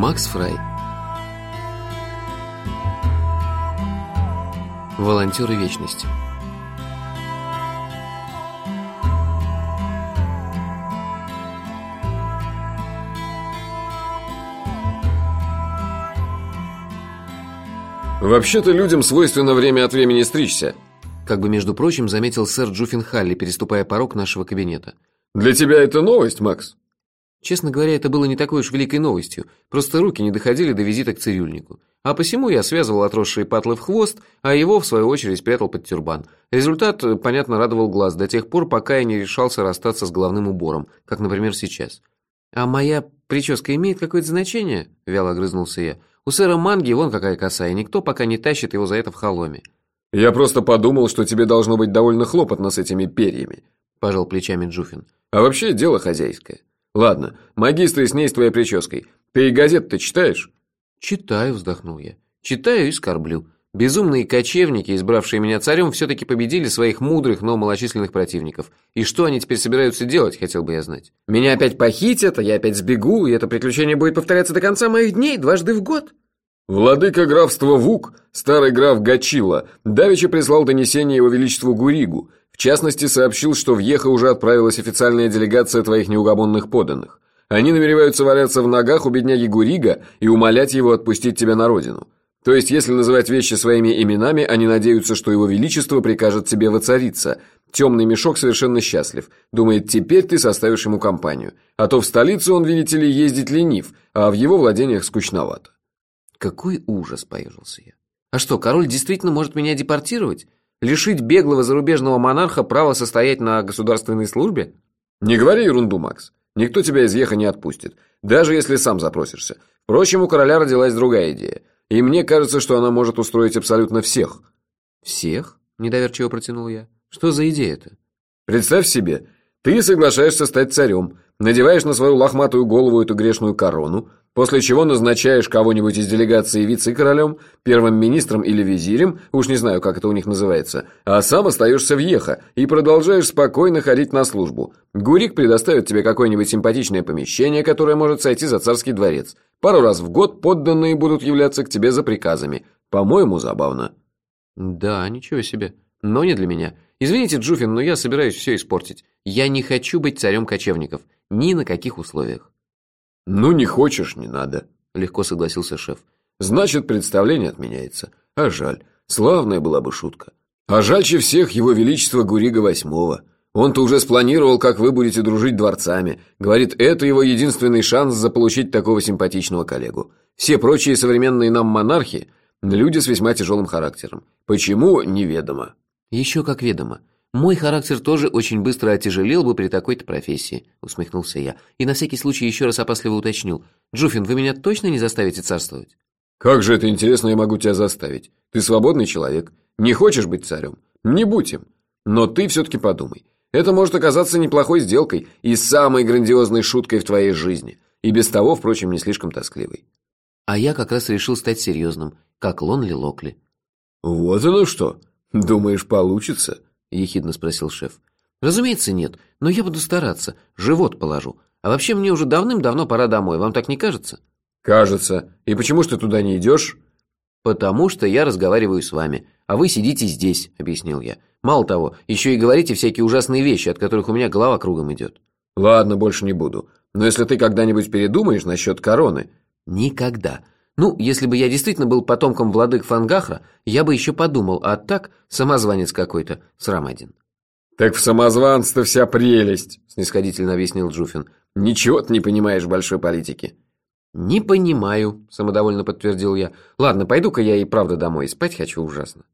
Макс Фрай Волонтеры вечности Вообще-то людям свойственно время от времени стричься. Как бы, между прочим, заметил сэр Джуффин Халли, переступая порог нашего кабинета. Для тебя это новость, Макс? Честно говоря, это было не такой уж великой новостью. Просто руки не доходили до визита к цирюльнику. А посему я связывал отросшие патлы в хвост, а его, в свою очередь, спрятал под тюрбан. Результат, понятно, радовал глаз до тех пор, пока я не решался расстаться с головным убором, как, например, сейчас. «А моя прическа имеет какое-то значение?» – вяло огрызнулся я. У сэра Манги вон какая коса, и никто пока не тащит его за это в холоме. Я просто подумал, что тебе должно быть довольно хлопотно с этими перьями, пожал плечами Джуфин. А вообще дело хозяйское. Ладно, магистры с ней с твоей прической. Ты и газет-то читаешь? Читаю, вздохнул я. Читаю и скорблю. Безумные кочевники, избравшие меня царем, все-таки победили своих мудрых, но малочисленных противников. И что они теперь собираются делать, хотел бы я знать. Меня опять похитят, а я опять сбегу, и это приключение будет повторяться до конца моих дней, дважды в год. Владыка графства Вук, старый граф Гачила, давеча прислал донесение его величеству Гуригу. В частности, сообщил, что в Ехо уже отправилась официальная делегация твоих неугомонных подданных. Они намереваются валяться в ногах у бедняги Гурига и умолять его отпустить тебя на родину. То есть, если называть вещи своими именами, они надеются, что его величество прикажет тебе воцариться. Темный мешок совершенно счастлив. Думает, теперь ты составишь ему компанию. А то в столицу он, видите ли, ездить ленив, а в его владениях скучновато. Какой ужас, поежился я. А что, король действительно может меня депортировать? Лишить беглого зарубежного монарха права состоять на государственной службе? Не говори ерунду, Макс. Никто тебя из Еха не отпустит, даже если сам запросишься. Впрочем, у короля родилась другая идея. И мне кажется, что она может устроить абсолютно всех. Всех? Недоверчиво протянул я. Что за идея-то? Представь себе, ты соглашаешься стать царем, надеваешь на свою лохматую голову эту грешную корону, после чего назначаешь кого-нибудь из делегации вице-королем, первым министром или визирем, уж не знаю, как это у них называется, а сам остаешься в Еха и продолжаешь спокойно ходить на службу. Гурик предоставит тебе какое-нибудь симпатичное помещение, которое может сойти за царский дворец. Пару раз в год подданные будут являться к тебе за приказами. По-моему, забавно. Да, ничего себе. Но не для меня. Извините, Джуфин, но я собираюсь все испортить. Я не хочу быть царем кочевников. Ни на каких условиях. Ну, не хочешь, не надо. Легко согласился шеф. Значит, представление отменяется. А жаль. Славная была бы шутка. А жальче всех его величество Гурига Восьмого. Он-то уже спланировал, как вы будете дружить дворцами. Говорит, это его единственный шанс заполучить такого симпатичного коллегу. Все прочие современные нам монархи – люди с весьма тяжелым характером. Почему – неведомо. Еще как ведомо. Мой характер тоже очень быстро отяжелел бы при такой-то профессии, усмехнулся я. И на всякий случай еще раз опасливо уточнил. Джуфин, вы меня точно не заставите царствовать? Как же это интересно я могу тебя заставить? Ты свободный человек. Не хочешь быть царем? Не будь им. Но ты все-таки подумай. Это может оказаться неплохой сделкой и самой грандиозной шуткой в твоей жизни. И без того, впрочем, не слишком тоскливой. А я как раз решил стать серьезным, как Лонли Локли. Вот оно что. Думаешь, получится? Ехидно спросил шеф. Разумеется, нет, но я буду стараться, живот положу. А вообще мне уже давным-давно пора домой, вам так не кажется? Кажется. И почему ж ты туда не идешь? Потому что я разговариваю с вами, а вы сидите здесь, объяснил я. Мало того, еще и говорите всякие ужасные вещи, от которых у меня голова кругом идет. Ладно, больше не буду. Но если ты когда-нибудь передумаешь насчет короны... Никогда. Ну, если бы я действительно был потомком владык Фангахра, я бы еще подумал, а так самозванец какой-то, срам один. Так в самозванце вся прелесть, снисходительно объяснил Джуфин. Ничего ты не понимаешь большой политике. Не понимаю, самодовольно подтвердил я. Ладно, пойду-ка я и правда домой, спать хочу ужасно.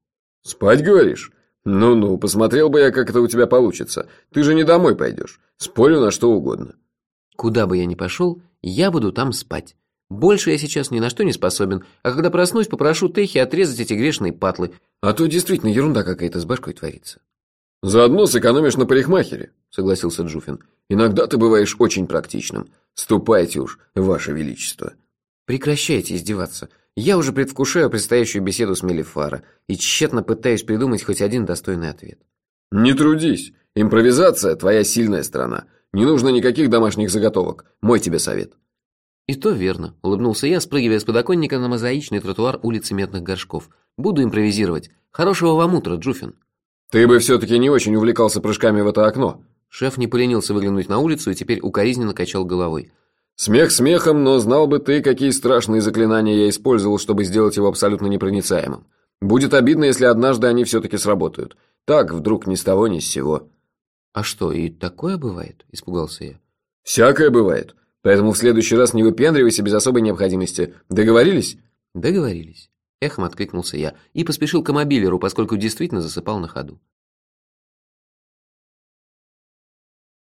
Спать, говоришь? «Ну-ну, посмотрел бы я, как это у тебя получится. Ты же не домой пойдешь. Спорю на что угодно». «Куда бы я ни пошел, я буду там спать. Больше я сейчас ни на что не способен, а когда проснусь, попрошу Техи отрезать эти грешные патлы, а то действительно ерунда какая-то с башкой творится». «Заодно сэкономишь на парикмахере», — согласился Джуфин. «Иногда ты бываешь очень практичным. Ступайте уж, ваше величество». «Прекращайте издеваться. Я уже предвкушаю предстоящую беседу с Мелифара и тщетно пытаюсь придумать хоть один достойный ответ. Не трудись. Импровизация – твоя сильная сторона. Не нужно никаких домашних заготовок. Мой тебе совет. «И то верно», – улыбнулся я, спрыгивая с подоконника на мозаичный тротуар улицы Медных Горшков. «Буду импровизировать. Хорошего вам утра, Джуфин». «Ты бы все-таки не очень увлекался прыжками в это окно». Шеф не поленился выглянуть на улицу и теперь укоризненно качал головой. «Смех смехом, но знал бы ты, какие страшные заклинания я использовал, чтобы сделать его абсолютно непроницаемым. Будет обидно, если однажды они все-таки сработают. Так, вдруг ни с того, ни с сего». «А что, и такое бывает?» – испугался я. «Всякое бывает. Поэтому в следующий раз не выпендривайся без особой необходимости. Договорились?» «Договорились». Эхом откликнулся я и поспешил к мобилеру, поскольку действительно засыпал на ходу.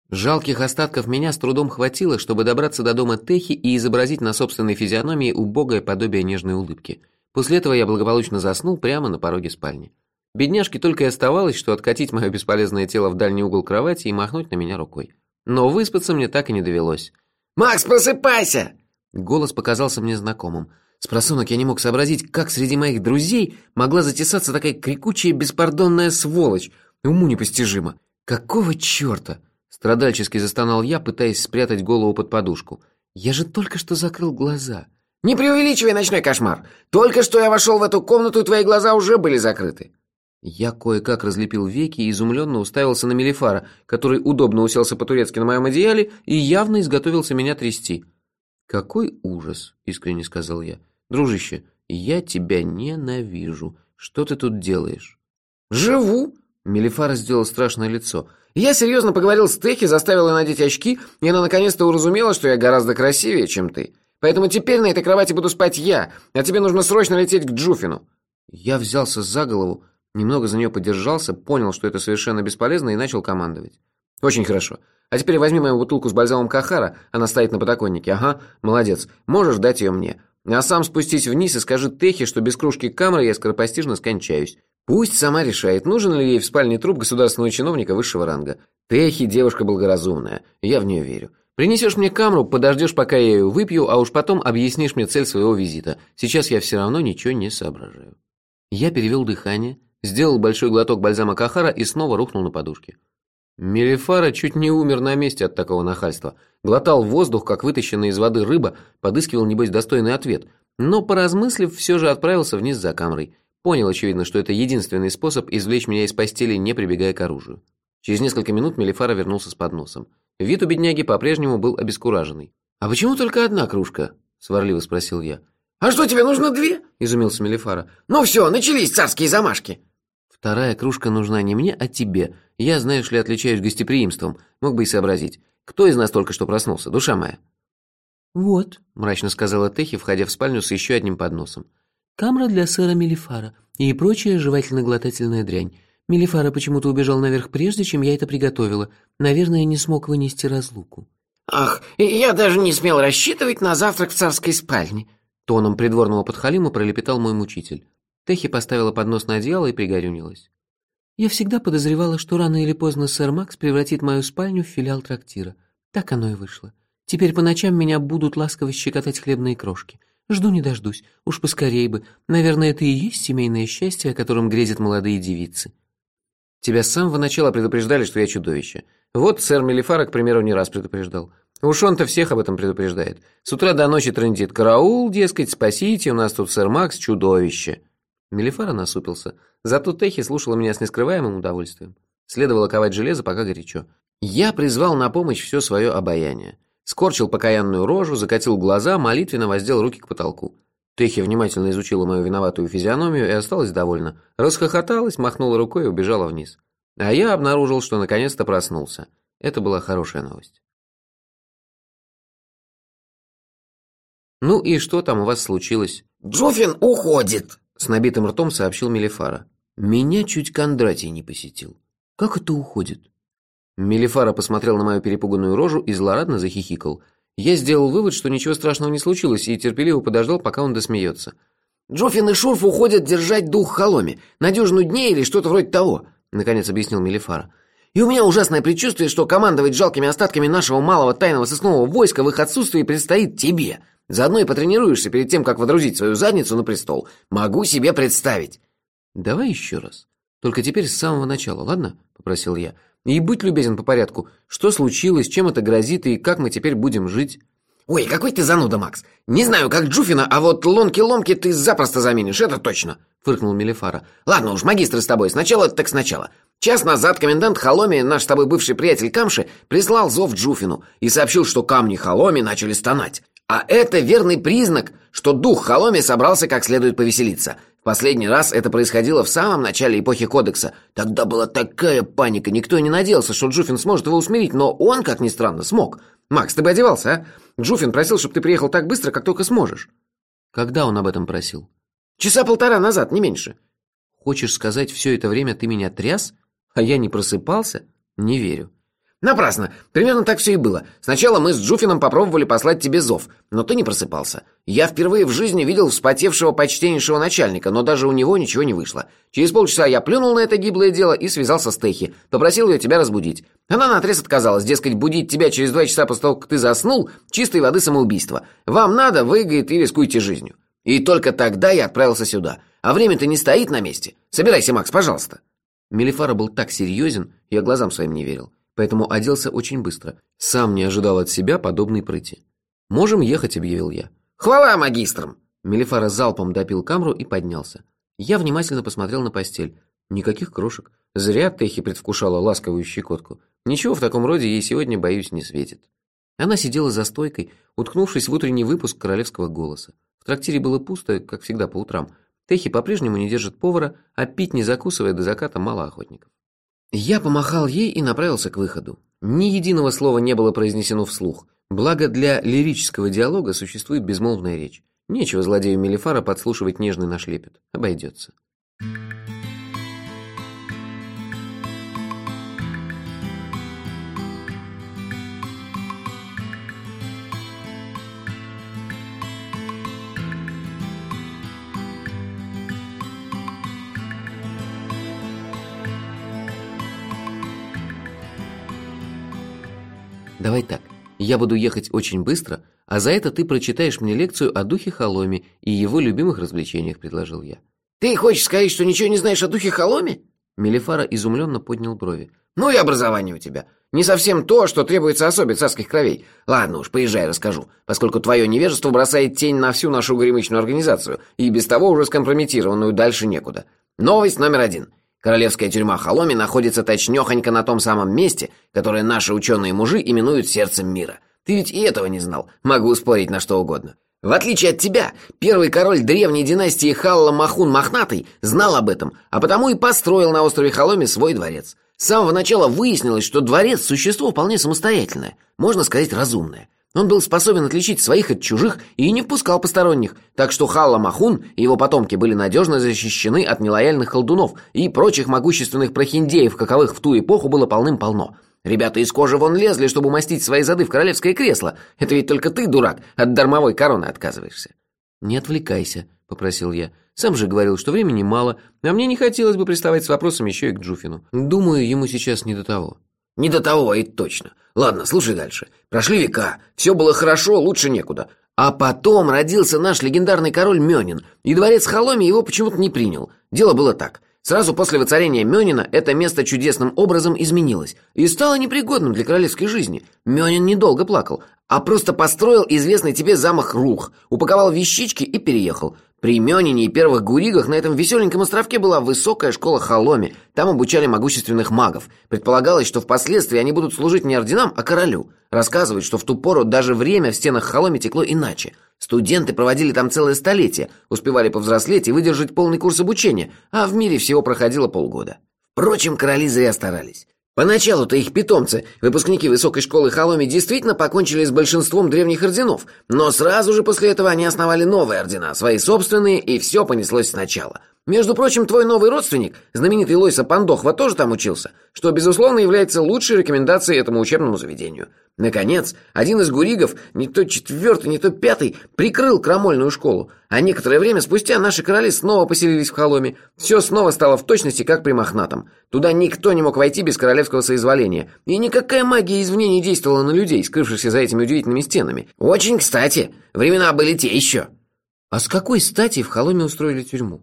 Жалких остатков меня с трудом хватило, чтобы добраться до дома Техи и изобразить на собственной физиономии убогое подобие нежной улыбки. После этого я благополучно заснул прямо на пороге спальни. Бедняжке только и оставалось, что откатить мое бесполезное тело в дальний угол кровати и махнуть на меня рукой. Но выспаться мне так и не довелось. «Макс, просыпайся!» Голос показался мне знакомым. С просунок я не мог сообразить, как среди моих друзей могла затесаться такая крикучая беспардонная сволочь. Уму непостижимо. Какого черта? Страдальчески застонал я, пытаясь спрятать голову под подушку. Я же только что закрыл глаза. «Не преувеличивай ночной кошмар! Только что я вошел в эту комнату, и твои глаза уже были закрыты!» Я кое-как разлепил веки и изумленно уставился на Мелифара, который удобно уселся по-турецки на моем одеяле и явно изготовился меня трясти. «Какой ужас!» — искренне сказал я. «Дружище, я тебя ненавижу. Что ты тут делаешь?» «Живу!» — Мелифара сделал страшное лицо. «Я серьезно поговорил с Техи, заставил ее надеть очки, и она наконец-то уразумела, что я гораздо красивее, чем ты. Поэтому теперь на этой кровати буду спать я, а тебе нужно срочно лететь к Джуфину». Я взялся за голову, Немного за нее подержался, понял, что это совершенно бесполезно и начал командовать. «Очень хорошо. А теперь возьми мою бутылку с бальзамом Кахара, она стоит на подоконнике. Ага, молодец. Можешь дать ее мне. А сам спустись вниз и скажи Техе, что без кружки камеры я скоропостижно скончаюсь. Пусть сама решает, нужен ли ей в спальне труп государственного чиновника высшего ранга. Техи девушка благоразумная, я в нее верю. Принесешь мне камеру, подождешь, пока я ее выпью, а уж потом объяснишь мне цель своего визита. Сейчас я все равно ничего не соображаю». Я перевел дыхание, Сделал большой глоток бальзама Кахара и снова рухнул на подушке. Мелифара чуть не умер на месте от такого нахальства. Глотал воздух, как вытащенная из воды рыба, подыскивал, небось, достойный ответ. Но, поразмыслив, все же отправился вниз за камерой. Понял, очевидно, что это единственный способ извлечь меня из постели, не прибегая к оружию. Через несколько минут Мелифара вернулся с подносом. Вид у бедняги по-прежнему был обескураженный. «А почему только одна кружка?» – сварливо спросил я. «А что, тебе нужно две?» – изумился Мелифара. «Ну все, начались царские замашки!» Вторая кружка нужна не мне, а тебе. Я, знаешь ли, отличаюсь гостеприимством. Мог бы и сообразить. Кто из нас только что проснулся, душа моя?» «Вот», – мрачно сказала Техи, входя в спальню с еще одним подносом. «Камера для сэра Мелифара и прочая жевательно-глотательная дрянь. Мелифара почему-то убежал наверх прежде, чем я это приготовила. Наверное, не смог вынести разлуку». «Ах, я даже не смел рассчитывать на завтрак в царской спальне», – тоном придворного подхалима пролепетал мой мучитель. Техи поставила поднос на одеяло и пригорюнилась. «Я всегда подозревала, что рано или поздно сэр Макс превратит мою спальню в филиал трактира. Так оно и вышло. Теперь по ночам меня будут ласково щекотать хлебные крошки. Жду не дождусь. Уж поскорей бы. Наверное, это и есть семейное счастье, о котором грезят молодые девицы». «Тебя с самого начала предупреждали, что я чудовище. Вот сэр Мелифара, к примеру, не раз предупреждал. Уж он-то всех об этом предупреждает. С утра до ночи трындит караул, дескать, спасите, у нас тут сэр Макс чудовище». Мелифара насупился. Зато Техи слушала меня с нескрываемым удовольствием. Следовало ковать железо, пока горячо. Я призвал на помощь все свое обаяние. Скорчил покаянную рожу, закатил глаза, молитвенно воздел руки к потолку. Техи внимательно изучила мою виноватую физиономию и осталась довольна. Расхохоталась, махнула рукой и убежала вниз. А я обнаружил, что наконец-то проснулся. Это была хорошая новость. «Ну и что там у вас случилось?» «Джуфин уходит!» С набитым ртом сообщил Мелифара. Меня чуть Кондратий не посетил. Как это уходит? Мелифара посмотрел на мою перепуганную рожу и злорадно захихикал. Я сделал вывод, что ничего страшного не случилось, и терпеливо подождал, пока он досмеется. «Джоффин и Шурф уходят держать дух холоме. Надежную дней или что-то вроде того», — наконец объяснил Мелифара. «И у меня ужасное предчувствие, что командовать жалкими остатками нашего малого тайного соснового войска в их отсутствии предстоит тебе. Заодно и потренируешься перед тем, как водрузить свою задницу на престол. Могу себе представить». «Давай еще раз. Только теперь с самого начала, ладно?» – попросил я. «И будь любезен по порядку. Что случилось, чем это грозит и как мы теперь будем жить?» «Ой, какой ты зануда, Макс! Не знаю, как Джуфина, а вот ломки-ломки ты запросто заменишь, это точно!» — фыркнул Мелифара. «Ладно уж, магистры с тобой, сначала так сначала. Час назад комендант Холоми, наш с тобой бывший приятель Камши, прислал зов Джуфину и сообщил, что камни Холоми начали стонать. А это верный признак, что дух Холоми собрался как следует повеселиться. В последний раз это происходило в самом начале эпохи Кодекса. Тогда была такая паника, никто не надеялся, что Джуфин сможет его усмирить, но он, как ни странно, смог. Макс, ты бы одевался, а? Джуфин просил, чтобы ты приехал так быстро, как только сможешь. Когда он об этом просил? Часа полтора назад, не меньше. Хочешь сказать, все это время ты меня тряс? А я не просыпался? Не верю. Напрасно. Примерно так все и было. Сначала мы с Джуфином попробовали послать тебе зов, но ты не просыпался. Я впервые в жизни видел вспотевшего почтеннейшего начальника, но даже у него ничего не вышло. Через полчаса я плюнул на это гиблое дело и связался с Техи. Попросил ее тебя разбудить. Она наотрез отказалась, дескать, будить тебя через два часа после того, как ты заснул, чистой воды самоубийство. Вам надо, вы, говорит, и рискуйте жизнью. И только тогда я отправился сюда. А время-то не стоит на месте. Собирайся, Макс, пожалуйста. Мелифара был так серьезен, я глазам своим не верил поэтому оделся очень быстро. Сам не ожидал от себя подобной прыти. «Можем ехать», — объявил я. «Хвала магистрам!» Мелифара залпом допил камру и поднялся. Я внимательно посмотрел на постель. Никаких крошек. Зря Техи предвкушала ласковую щекотку. Ничего в таком роде ей сегодня, боюсь, не светит. Она сидела за стойкой, уткнувшись в утренний выпуск королевского голоса. В трактире было пусто, как всегда по утрам. Техи по-прежнему не держит повара, а пить не закусывая до заката мало охотников. Я помахал ей и направился к выходу. Ни единого слова не было произнесено вслух. Благо для лирического диалога существует безмолвная речь. Нечего злодею Мелифара подслушивать нежный наш лепет. Обойдется. Давай так. Я буду ехать очень быстро, а за это ты прочитаешь мне лекцию о духе Холоме и его любимых развлечениях, предложил я. Ты хочешь сказать, что ничего не знаешь о духе Холоме? Мелифара изумленно поднял брови. Ну и образование у тебя. Не совсем то, что требуется особе царских кровей. Ладно уж, поезжай, расскажу, поскольку твое невежество бросает тень на всю нашу горемычную организацию, и без того уже скомпрометированную дальше некуда. Новость номер один. Королевская тюрьма Холоми находится точнёхонько на том самом месте, которое наши ученые-мужи именуют сердцем мира. Ты ведь и этого не знал. Могу спорить на что угодно. В отличие от тебя, первый король древней династии Халла Махун Мохнатый знал об этом, а потому и построил на острове Холоми свой дворец. С самого начала выяснилось, что дворец – существо вполне самостоятельное, можно сказать, разумное. Он был способен отличить своих от чужих и не впускал посторонних, так что Халла Махун и его потомки были надежно защищены от нелояльных колдунов и прочих могущественных прохиндеев, каковых в ту эпоху было полным-полно. Ребята из кожи вон лезли, чтобы умастить свои зады в королевское кресло. Это ведь только ты, дурак, от дармовой короны отказываешься. «Не отвлекайся», — попросил я. «Сам же говорил, что времени мало, а мне не хотелось бы приставать с вопросом еще и к Джуфину. Думаю, ему сейчас не до того». Не до того, и точно. Ладно, слушай дальше. Прошли века, все было хорошо, лучше некуда. А потом родился наш легендарный король Мёнин, и дворец Холоми его почему-то не принял. Дело было так. Сразу после воцарения Мёнина это место чудесным образом изменилось и стало непригодным для королевской жизни. Мёнин недолго плакал, а просто построил известный тебе замок Рух, упаковал вещички и переехал. При Мёнине и первых гуригах на этом веселеньком островке была высокая школа Халоми. Там обучали могущественных магов. Предполагалось, что впоследствии они будут служить не орденам, а королю. Рассказывают, что в ту пору даже время в стенах Халоми текло иначе. Студенты проводили там целое столетие, успевали повзрослеть и выдержать полный курс обучения, а в мире всего проходило полгода. Впрочем, короли зря старались. Поначалу-то их питомцы, выпускники высокой школы Халоми, действительно покончили с большинством древних орденов, но сразу же после этого они основали новые ордена, свои собственные, и все понеслось сначала. Между прочим, твой новый родственник, знаменитый Лойса Пандохва, тоже там учился, что, безусловно, является лучшей рекомендацией этому учебному заведению. Наконец, один из гуригов, не то четвертый, не то пятый, прикрыл крамольную школу, а некоторое время спустя наши короли снова поселились в Холоме. Все снова стало в точности, как при Мохнатом. Туда никто не мог войти без королевского соизволения, и никакая магия извне не действовала на людей, скрывшихся за этими удивительными стенами. Очень кстати, времена были те еще. А с какой стати в Холоме устроили тюрьму?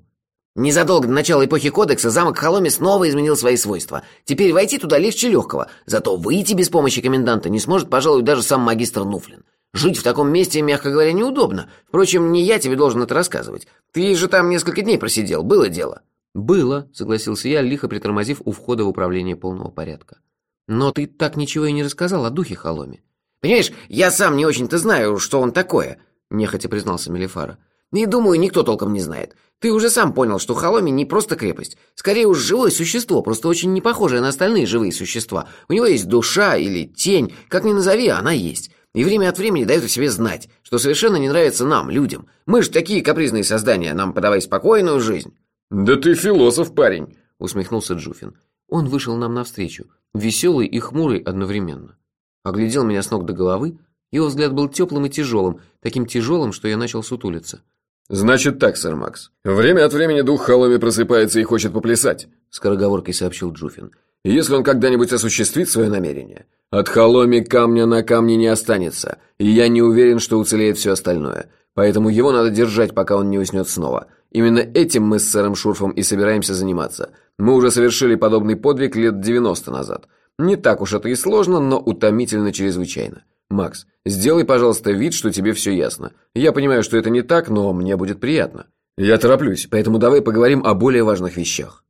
Незадолго до начала эпохи Кодекса замок Холоми снова изменил свои свойства. Теперь войти туда легче легкого, зато выйти без помощи коменданта не сможет, пожалуй, даже сам магистр Нуфлин. Жить в таком месте, мягко говоря, неудобно. Впрочем, не я тебе должен это рассказывать. Ты же там несколько дней просидел, было дело». «Было», — согласился я, лихо притормозив у входа в управление полного порядка. «Но ты так ничего и не рассказал о духе Холоме». «Понимаешь, я сам не очень-то знаю, что он такое», — нехотя признался Мелифара. «И думаю, никто толком не знает. Ты уже сам понял, что Холоми не просто крепость. Скорее уж живое существо, просто очень не похожее на остальные живые существа. У него есть душа или тень, как ни назови, она есть. И время от времени дает о себе знать, что совершенно не нравится нам, людям. Мы же такие капризные создания, нам подавай спокойную жизнь». «Да ты философ, парень», — усмехнулся Джуфин. Он вышел нам навстречу, веселый и хмурый одновременно. Оглядел меня с ног до головы, его взгляд был теплым и тяжелым, таким тяжелым, что я начал сутулиться. «Значит так, сэр Макс. Время от времени дух Холоми просыпается и хочет поплясать», — скороговоркой сообщил Джуфин. «Если он когда-нибудь осуществит свое намерение, от Холоми камня на камне не останется, и я не уверен, что уцелеет все остальное. Поэтому его надо держать, пока он не уснет снова. Именно этим мы с сэром Шурфом и собираемся заниматься. Мы уже совершили подобный подвиг лет 90 назад. Не так уж это и сложно, но утомительно чрезвычайно. Макс, сделай, пожалуйста, вид, что тебе все ясно. Я понимаю, что это не так, но мне будет приятно. Я тороплюсь, поэтому давай поговорим о более важных вещах.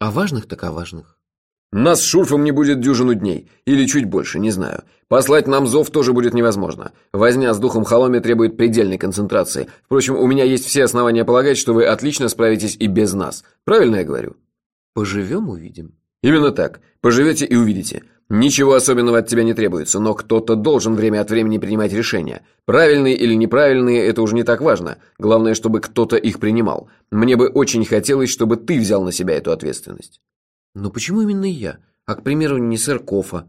О важных так о важных. Нас с Шурфом не будет дюжину дней, или чуть больше, не знаю. Послать нам зов тоже будет невозможно. Возня с духом Холоми требует предельной концентрации. Впрочем, у меня есть все основания полагать, что вы отлично справитесь и без нас. Правильно я говорю? Поживем – увидим. Именно так. Поживете и увидите. Ничего особенного от тебя не требуется, но кто-то должен время от времени принимать решения. Правильные или неправильные – это уже не так важно. Главное, чтобы кто-то их принимал. Мне бы очень хотелось, чтобы ты взял на себя эту ответственность. Но почему именно я? А, к примеру, не сэр Кофа?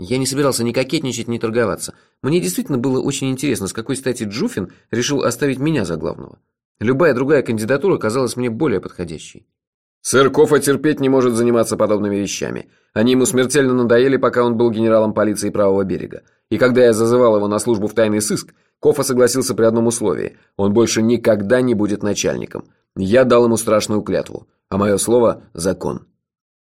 Я не собирался ни кокетничать, ни торговаться. Мне действительно было очень интересно, с какой стати Джуфин решил оставить меня за главного. Любая другая кандидатура казалась мне более подходящей. Сэр Кофа терпеть не может заниматься подобными вещами. Они ему смертельно надоели, пока он был генералом полиции правого берега. И когда я зазывал его на службу в тайный сыск, Кофа согласился при одном условии. Он больше никогда не будет начальником. Я дал ему страшную клятву. А мое слово – закон.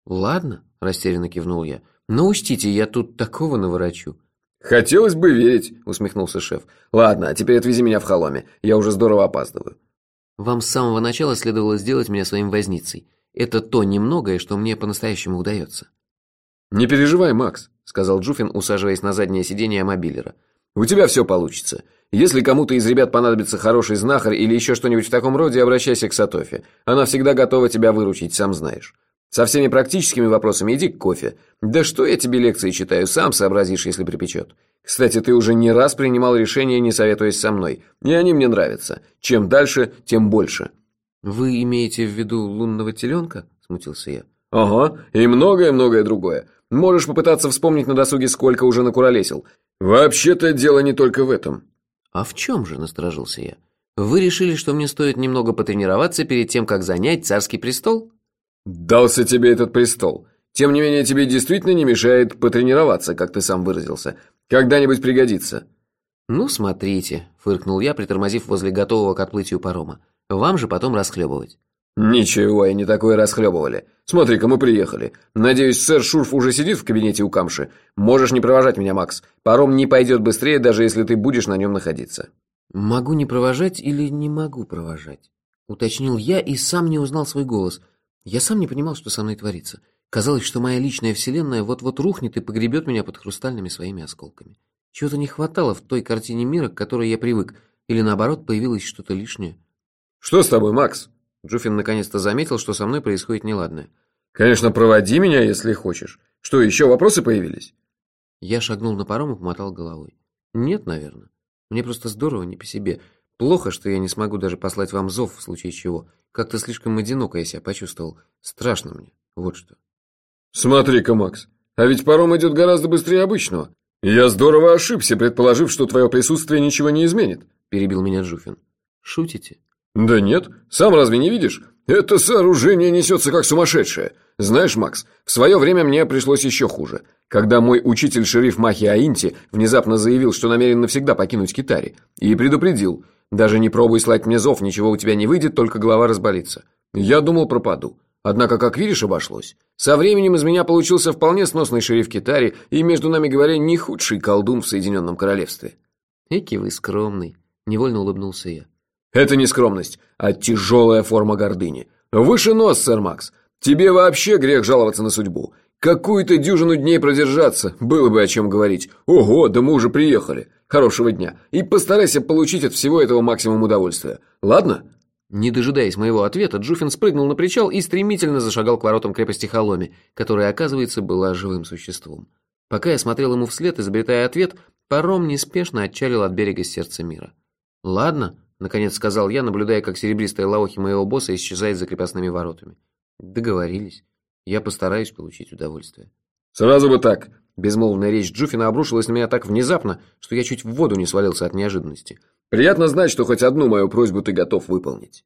«Ладно», – растерянно кивнул я. «Но учтите, я тут такого наворочу». «Хотелось бы верить», – усмехнулся шеф. «Ладно, а теперь отвези меня в холоме. Я уже здорово опаздываю». «Вам с самого начала следовало сделать меня своим возницей. Это то немногое, что мне по-настоящему удается». «Не переживай, Макс», — сказал Джуфин, усаживаясь на заднее сиденье мобилера. «У тебя все получится. Если кому-то из ребят понадобится хороший знахарь или еще что-нибудь в таком роде, обращайся к Сатофе. Она всегда готова тебя выручить, сам знаешь. Со всеми практическими вопросами иди к кофе. Да что я тебе лекции читаю, сам сообразишь, если припечет. Кстати, ты уже не раз принимал решения, не советуясь со мной. И они мне нравятся. Чем дальше, тем больше». «Вы имеете в виду лунного теленка?» – смутился я. «Ага, и многое-многое другое. Можешь попытаться вспомнить на досуге, сколько уже накуролесил. Вообще-то дело не только в этом». «А в чем же?» – насторожился я. «Вы решили, что мне стоит немного потренироваться перед тем, как занять царский престол?» «Дался тебе этот престол. Тем не менее, тебе действительно не мешает потренироваться, как ты сам выразился. Когда-нибудь пригодится». «Ну, смотрите», – фыркнул я, притормозив возле готового к отплытию парома. Вам же потом расхлебывать». «Ничего, и не такое расхлебывали. Смотри-ка, мы приехали. Надеюсь, сэр Шурф уже сидит в кабинете у Камши. Можешь не провожать меня, Макс. Паром не пойдет быстрее, даже если ты будешь на нем находиться». «Могу не провожать или не могу провожать?» Уточнил я и сам не узнал свой голос. Я сам не понимал, что со мной творится. Казалось, что моя личная вселенная вот-вот рухнет и погребет меня под хрустальными своими осколками. Чего-то не хватало в той картине мира, к которой я привык, или наоборот, появилось что-то лишнее. «Что с тобой, Макс?» Джуфин наконец-то заметил, что со мной происходит неладное. «Конечно, проводи меня, если хочешь. Что, еще вопросы появились?» Я шагнул на паром и помотал головой. «Нет, наверное. Мне просто здорово не по себе. Плохо, что я не смогу даже послать вам зов в случае чего. Как-то слишком одиноко я себя почувствовал. Страшно мне. Вот что». «Смотри-ка, Макс, а ведь паром идет гораздо быстрее обычного. Я здорово ошибся, предположив, что твое присутствие ничего не изменит», – перебил меня Джуфин. «Шутите?» «Да нет, сам разве не видишь? Это сооружение несется как сумасшедшее. Знаешь, Макс, в свое время мне пришлось еще хуже. Когда мой учитель-шериф Махи Аинти внезапно заявил, что намерен навсегда покинуть Китари, и предупредил, даже не пробуй слать мне зов, ничего у тебя не выйдет, только голова разболится. Я думал, пропаду. Однако, как видишь, обошлось. Со временем из меня получился вполне сносный шериф Китари и, между нами говоря, не худший колдун в Соединенном Королевстве. Эки вы скромный, невольно улыбнулся я. Это не скромность, а тяжелая форма гордыни. Выше нос, сэр Макс. Тебе вообще грех жаловаться на судьбу. Какую-то дюжину дней продержаться, было бы о чем говорить. Ого, да мы уже приехали. Хорошего дня. И постарайся получить от всего этого максимум удовольствия. Ладно? Не дожидаясь моего ответа, Джуфин спрыгнул на причал и стремительно зашагал к воротам крепости Холоми, которая, оказывается, была живым существом. Пока я смотрел ему вслед, изобретая ответ, паром неспешно отчалил от берега сердца мира. «Ладно», — наконец сказал я, наблюдая, как серебристая лаохи моего босса исчезает за крепостными воротами. «Договорились. Я постараюсь получить удовольствие». «Сразу бы так!» Безмолвная речь Джуфина обрушилась на меня так внезапно, что я чуть в воду не свалился от неожиданности. Приятно знать, что хоть одну мою просьбу ты готов выполнить.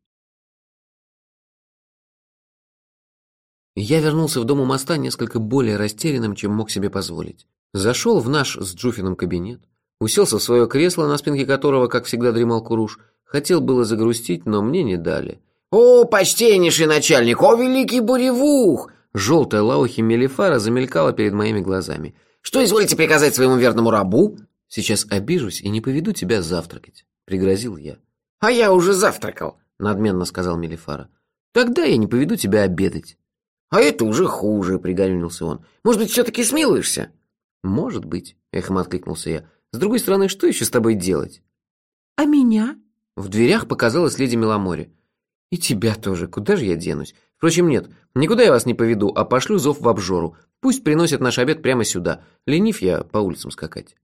Я вернулся в дом у моста несколько более растерянным, чем мог себе позволить. Зашел в наш с Джуфином кабинет, уселся в свое кресло, на спинке которого, как всегда, дремал Куруш. Хотел было загрустить, но мне не дали. «О, почтеннейший начальник! О, великий буревух!» Желтая лаухи Мелифара замелькала перед моими глазами. «Что изволите приказать своему верному рабу?» «Сейчас обижусь и не поведу тебя завтракать». — пригрозил я. «А я уже завтракал», — надменно сказал Мелифара. «Тогда я не поведу тебя обедать». «А это уже хуже», — пригорюнился он. «Может быть, все-таки смилуешься?» «Может быть», — эхом откликнулся я. «С другой стороны, что еще с тобой делать?» «А меня?» В дверях показалась леди Меломори. «И тебя тоже. Куда же я денусь? Впрочем, нет, никуда я вас не поведу, а пошлю зов в обжору. Пусть приносят наш обед прямо сюда. Ленив я по улицам скакать».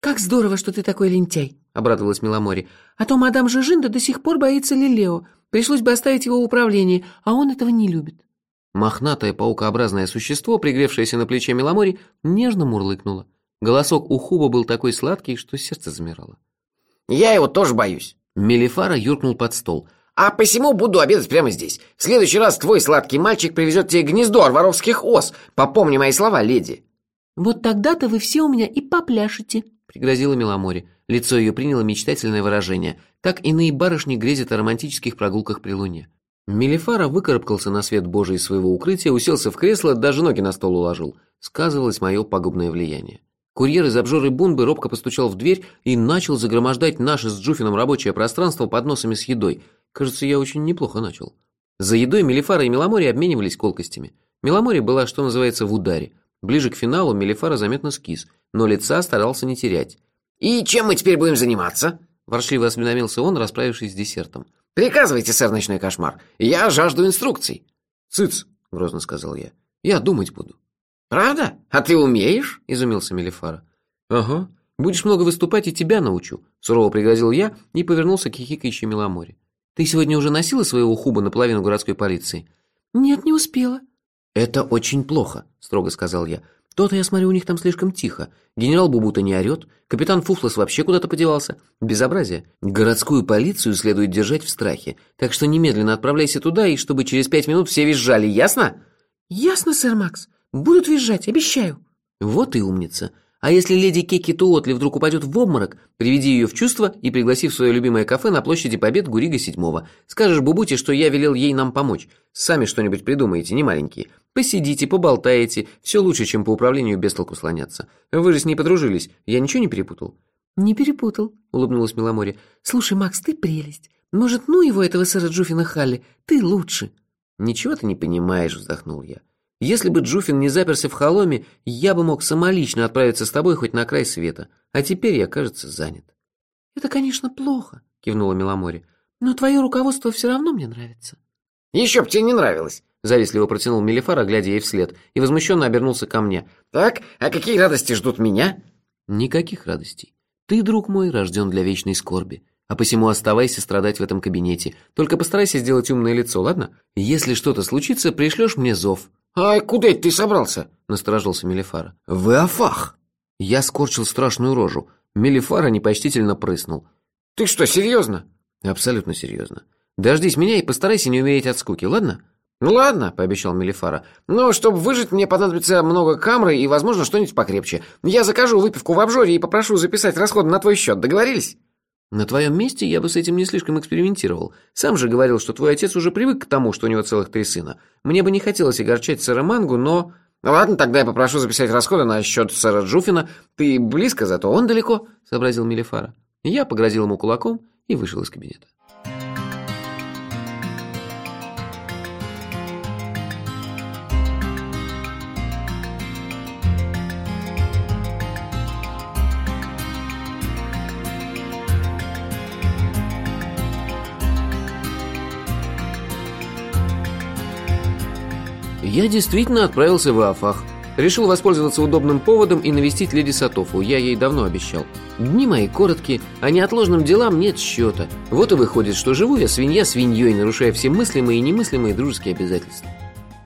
«Как здорово, что ты такой лентяй!» — обрадовалась Миломори. «А то мадам Жижинда до сих пор боится Лилео. Пришлось бы оставить его в управлении, а он этого не любит». Мохнатое паукообразное существо, пригревшееся на плече Миломори, нежно мурлыкнуло. Голосок у Хуба был такой сладкий, что сердце замирало. «Я его тоже боюсь». Мелифара юркнул под стол. «А посему буду обедать прямо здесь. В следующий раз твой сладкий мальчик привезет тебе гнездо орваровских ос. Попомни мои слова, леди». «Вот тогда-то вы все у меня и попляшете», пригрозила Меломори. Лицо ее приняло мечтательное выражение. Так иные барышни грезят о романтических прогулках при луне. Мелифара выкарабкался на свет Божий из своего укрытия, уселся в кресло, даже ноги на стол уложил. Сказывалось мое пагубное влияние. Курьер из обжоры Бунбы робко постучал в дверь и начал загромождать наше с Джуфином рабочее пространство подносами с едой. Кажется, я очень неплохо начал. За едой Мелифара и Меломори обменивались колкостями. Меломори была, что называется, в ударе. Ближе к финалу Мелифара заметно скис, но лица старался не терять. «И чем мы теперь будем заниматься?» Воршливо осведомился он, расправившись с десертом. «Приказывайте, сэр Ночной Кошмар. Я жажду инструкций». «Цыц», — грозно сказал я. «Я думать буду». «Правда? А ты умеешь?» — изумился Мелифара. «Ага. Будешь много выступать, и тебя научу», — сурово пригрозил я и повернулся к хихикающей Меломоре. «Ты сегодня уже носила своего хуба наполовину городской полиции?» «Нет, не успела». «Это очень плохо», — строго сказал я. «То-то, я смотрю, у них там слишком тихо. Генерал Бубута не орет, капитан Фуфлос вообще куда-то подевался. Безобразие. Городскую полицию следует держать в страхе, так что немедленно отправляйся туда, и чтобы через пять минут все визжали, ясно?» «Ясно, сэр Макс. Будут визжать, обещаю». «Вот и умница. А если леди Кеки Туотли вдруг упадет в обморок, приведи ее в чувство и пригласи в свое любимое кафе на площади Побед Гурига седьмого. Скажешь Бубуте, что я велел ей нам помочь. Сами что-нибудь придумаете, не маленькие. Посидите, поболтаете. Все лучше, чем по управлению без толку слоняться. Вы же с ней подружились. Я ничего не перепутал?» «Не перепутал», — улыбнулась Миломори. «Слушай, Макс, ты прелесть. Может, ну его, этого сэра Джуфина Халли? Ты лучше». «Ничего ты не понимаешь», — вздохнул я. Если бы Джуфин не заперся в холоме, я бы мог самолично отправиться с тобой хоть на край света. А теперь я, кажется, занят». «Это, конечно, плохо», — кивнула Меломори. «Но твое руководство все равно мне нравится». «Еще б тебе не нравилось», — завистливо протянул Мелифара, глядя ей вслед, и возмущенно обернулся ко мне. «Так, а какие радости ждут меня?» «Никаких радостей. Ты, друг мой, рожден для вечной скорби. А посему оставайся страдать в этом кабинете. Только постарайся сделать умное лицо, ладно? Если что-то случится, пришлешь мне зов. «А куда это ты собрался?» — насторожился Мелифара. «В Иофах!» Я скорчил страшную рожу. Мелифара непочтительно прыснул. «Ты что, серьезно?» «Абсолютно серьезно. Дождись меня и постарайся не умереть от скуки, ладно?» «Ну ладно», — пообещал Мелифара. «Но чтобы выжить, мне понадобится много камры и, возможно, что-нибудь покрепче. Я закажу выпивку в обжоре и попрошу записать расходы на твой счет. Договорились?» На твоем месте я бы с этим не слишком экспериментировал. Сам же говорил, что твой отец уже привык к тому, что у него целых три сына. Мне бы не хотелось огорчать сэра Мангу, но... Ну ладно, тогда я попрошу записать расходы на счет сэра Джуфина. Ты близко, зато он далеко, — сообразил Мелифара. Я погрозил ему кулаком и вышел из кабинета. Я действительно отправился в Афах. Решил воспользоваться удобным поводом и навестить леди Сатофу, я ей давно обещал. Дни мои короткие, а неотложным делам нет счета. Вот и выходит, что живу я свинья свиньей, нарушая все мыслимые и немыслимые дружеские обязательства.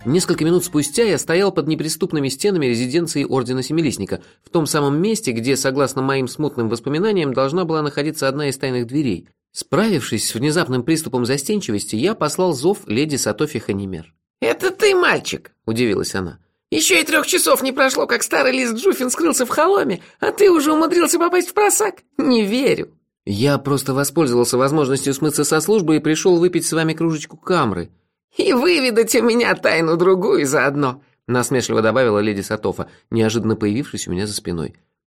Несколько минут спустя я стоял под неприступными стенами резиденции Ордена Семилистника, в том самом месте, где, согласно моим смутным воспоминаниям, должна была находиться одна из тайных дверей. Справившись с внезапным приступом застенчивости, я послал зов леди Сатофи Ханимер. «Это ты, мальчик?» – удивилась она. «Еще и трех часов не прошло, как старый лист Джуфин скрылся в холоме, а ты уже умудрился попасть в просак? Не верю!» «Я просто воспользовался возможностью смыться со службы и пришел выпить с вами кружечку камры». «И выведать у меня тайну другую заодно», – насмешливо добавила леди Сатофа, неожиданно появившись у меня за спиной.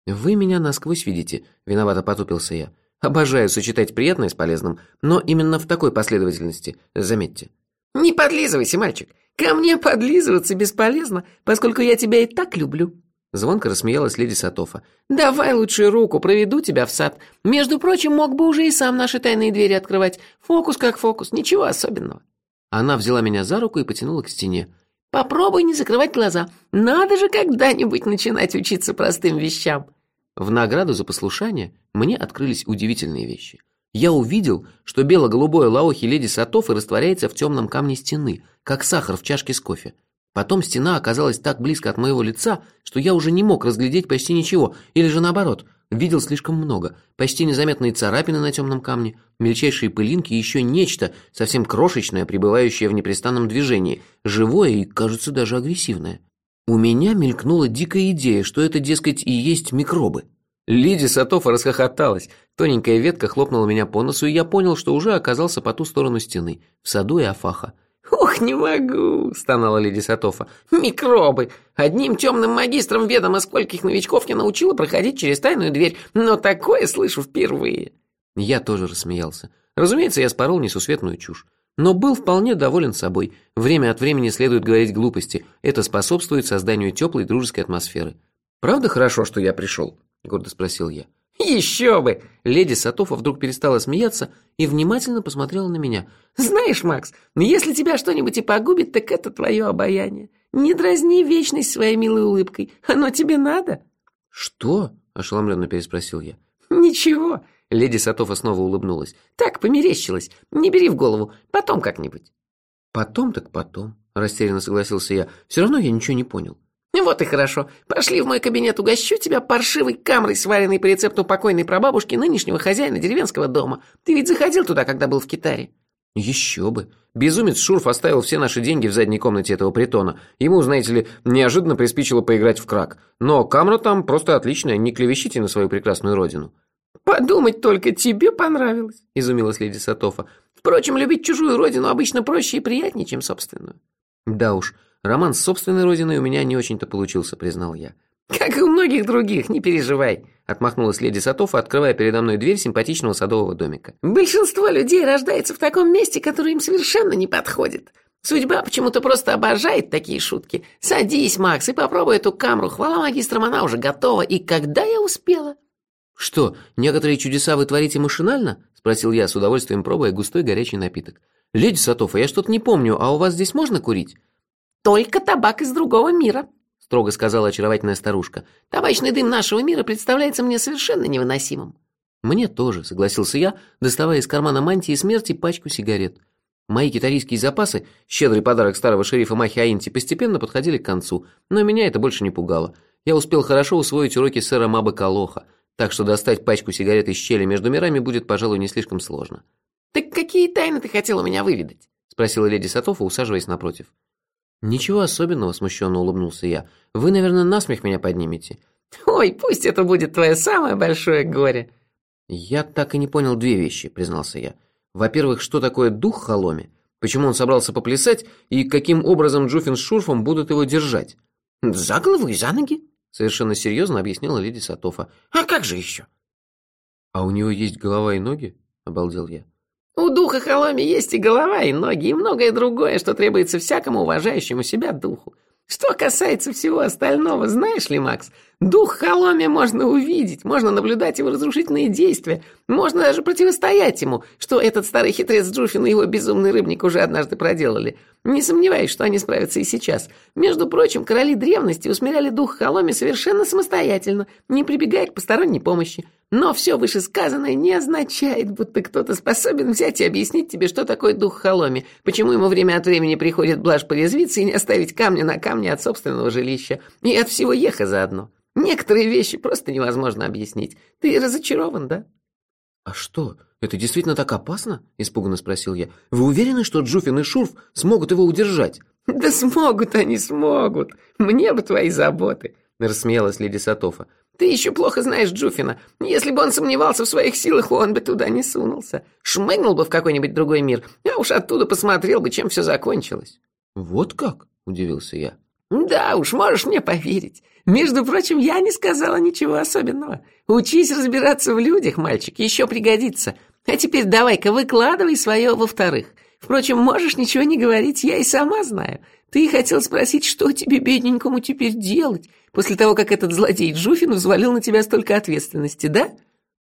«Вы меня насквозь видите», – виновато потупился я. «Обожаю сочетать приятное с полезным, но именно в такой последовательности, заметьте». «Не подлизывайся, мальчик. Ко мне подлизываться бесполезно, поскольку я тебя и так люблю». Звонко рассмеялась леди Сатофа. «Давай лучше руку, проведу тебя в сад. Между прочим, мог бы уже и сам наши тайные двери открывать. Фокус как фокус, ничего особенного». Она взяла меня за руку и потянула к стене. «Попробуй не закрывать глаза. Надо же когда-нибудь начинать учиться простым вещам». В награду за послушание мне открылись удивительные вещи – я увидел, что бело-голубое лаохи леди Сатофы растворяется в темном камне стены, как сахар в чашке с кофе. Потом стена оказалась так близко от моего лица, что я уже не мог разглядеть почти ничего, или же наоборот, видел слишком много. Почти незаметные царапины на темном камне, мельчайшие пылинки и еще нечто, совсем крошечное, пребывающее в непрестанном движении, живое и, кажется, даже агрессивное. У меня мелькнула дикая идея, что это, дескать, и есть микробы. Лиди Сатофа расхохоталась. Тоненькая ветка хлопнула меня по носу, и я понял, что уже оказался по ту сторону стены, в саду и Афаха. «Ух, не могу!» – стонала леди Сатофа. «Микробы! Одним темным магистром ведомо скольких новичков я научила проходить через тайную дверь, но такое слышу впервые!» Я тоже рассмеялся. Разумеется, я спорол несусветную чушь. Но был вполне доволен собой. Время от времени следует говорить глупости. Это способствует созданию теплой дружеской атмосферы. Правда хорошо, что я пришел? Гордо спросил я. «Еще бы!» Леди Сатофа вдруг перестала смеяться и внимательно посмотрела на меня. «Знаешь, Макс, если тебя что-нибудь и погубит, так это твое обаяние. Не дразни вечность своей милой улыбкой. Оно тебе надо?» «Что?» – ошеломленно переспросил я. «Ничего». Леди Сатофа снова улыбнулась. «Так, померещилась. Не бери в голову. Потом как-нибудь». «Потом так потом», – растерянно согласился я. «Все равно я ничего не понял». «Вот и хорошо. Пошли в мой кабинет, угощу тебя паршивой камрой, сваренной по рецепту покойной прабабушки нынешнего хозяина деревенского дома. Ты ведь заходил туда, когда был в Китаре?» «Еще бы. Безумец Шурф оставил все наши деньги в задней комнате этого притона. Ему, знаете ли, неожиданно приспичило поиграть в крак. Но камера там просто отличная, не клевещите на свою прекрасную родину». «Подумать только, тебе понравилось», – изумилась леди Сатофа. «Впрочем, любить чужую родину обычно проще и приятнее, чем собственную». «Да уж, Роман с собственной родиной у меня не очень-то получился, признал я. «Как и у многих других, не переживай», – отмахнулась леди Сатофа, открывая передо мной дверь симпатичного садового домика. «Большинство людей рождается в таком месте, которое им совершенно не подходит. Судьба почему-то просто обожает такие шутки. Садись, Макс, и попробуй эту камру. Хвала магистрам, она уже готова. И когда я успела?» «Что, некоторые чудеса вы творите машинально?» – спросил я, с удовольствием пробуя густой горячий напиток. «Леди Сатофа, я что-то не помню, а у вас здесь можно курить?» «Только табак из другого мира», — строго сказала очаровательная старушка. «Табачный дым нашего мира представляется мне совершенно невыносимым». «Мне тоже», — согласился я, доставая из кармана мантии смерти пачку сигарет. Мои китарийские запасы, щедрый подарок старого шерифа Махи Аинти, постепенно подходили к концу, но меня это больше не пугало. Я успел хорошо усвоить уроки сэра Маба Калоха, так что достать пачку сигарет из щели между мирами будет, пожалуй, не слишком сложно. «Так какие тайны ты хотел у меня выведать?» — спросила леди Сатофа, усаживаясь напротив. «Ничего особенного», – смущенно улыбнулся я. «Вы, наверное, насмех меня поднимете». «Ой, пусть это будет твое самое большое горе». «Я так и не понял две вещи», – признался я. «Во-первых, что такое дух Холоме? Почему он собрался поплясать? И каким образом Джуфин с Шурфом будут его держать?» «За голову и за ноги», – совершенно серьезно объяснила леди Сатофа. «А как же еще?» «А у него есть голова и ноги?» – обалдел я. «У духа Холоми есть и голова, и ноги, и многое другое, что требуется всякому уважающему себя духу. Что касается всего остального, знаешь ли, Макс, дух Холоми можно увидеть, можно наблюдать его разрушительные действия, можно даже противостоять ему, что этот старый хитрец Джуфин и его безумный рыбник уже однажды проделали. Не сомневаюсь, что они справятся и сейчас. Между прочим, короли древности усмиряли дух Холоми совершенно самостоятельно, не прибегая к посторонней помощи. Но все вышесказанное не означает, будто кто-то способен взять и объяснить тебе, что такое дух Холоми, почему ему время от времени приходит блажь порезвиться и не оставить камня на камне от собственного жилища, и от всего еха заодно. Некоторые вещи просто невозможно объяснить. Ты разочарован, да? «А что, это действительно так опасно?» – испуганно спросил я. «Вы уверены, что Джуфин и Шурф смогут его удержать?» «Да смогут они, смогут. Мне бы твои заботы», – рассмеялась леди Сатофа. Ты еще плохо знаешь Джуфина. Если бы он сомневался в своих силах, он бы туда не сунулся. Шмыгнул бы в какой-нибудь другой мир, а уж оттуда посмотрел бы, чем все закончилось». «Вот как?» – удивился я. «Да уж, можешь мне поверить. Между прочим, я не сказала ничего особенного. Учись разбираться в людях, мальчик, еще пригодится. А теперь давай-ка выкладывай свое во-вторых. Впрочем, можешь ничего не говорить, я и сама знаю. Ты хотел спросить, что тебе, бедненькому, теперь делать, после того, как этот злодей Джуфин взвалил на тебя столько ответственности, да?»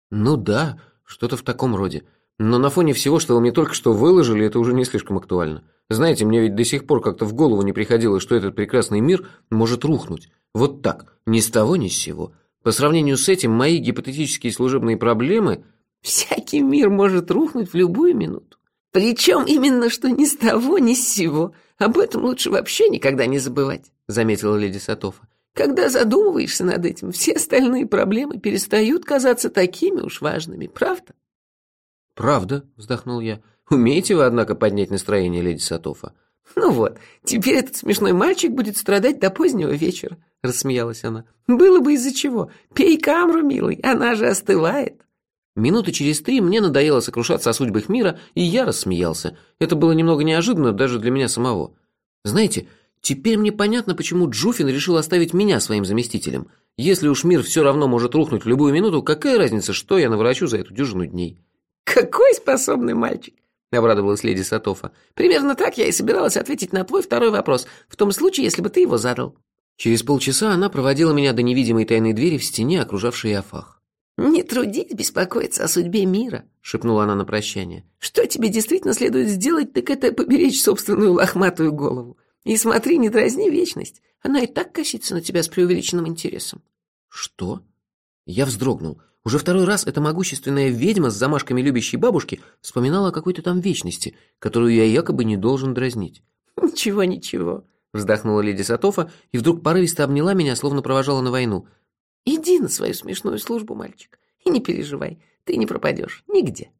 «Ну да, что-то в таком роде. Но на фоне всего, что вы мне только что выложили, это уже не слишком актуально. Знаете, мне ведь до сих пор как-то в голову не приходило, что этот прекрасный мир может рухнуть. Вот так, ни с того, ни с сего. По сравнению с этим, мои гипотетические служебные проблемы... Всякий мир может рухнуть в любую минуту. Причем именно что ни с того, ни с сего. Об этом лучше вообще никогда не забывать, заметила леди Сатофа. Когда задумываешься над этим, все остальные проблемы перестают казаться такими уж важными, правда? Правда, вздохнул я. Умеете вы, однако, поднять настроение, леди Сатофа? Ну вот, теперь этот смешной мальчик будет страдать до позднего вечера, рассмеялась она. Было бы из-за чего. Пей камру, милый, она же остывает. Минуты через три мне надоело сокрушаться о судьбах мира, и я рассмеялся. Это было немного неожиданно даже для меня самого. Знаете, теперь мне понятно, почему Джуфин решил оставить меня своим заместителем. Если уж мир все равно может рухнуть в любую минуту, какая разница, что я наворочу за эту дюжину дней? Какой способный мальчик! Обрадовалась леди Сатофа. Примерно так я и собиралась ответить на твой второй вопрос, в том случае, если бы ты его задал. Через полчаса она проводила меня до невидимой тайной двери в стене, окружавшей Афах. «Не трудись беспокоиться о судьбе мира», — шепнула она на прощание. «Что тебе действительно следует сделать, так это поберечь собственную лохматую голову. И смотри, не дразни вечность. Она и так косится на тебя с преувеличенным интересом». «Что?» Я вздрогнул. Уже второй раз эта могущественная ведьма с замашками любящей бабушки вспоминала о какой-то там вечности, которую я якобы не должен дразнить. «Ничего, ничего», — вздохнула леди Сатофа и вдруг порывисто обняла меня, словно провожала на войну. Иди на свою смешную службу, мальчик, и не переживай, ты не пропадешь нигде.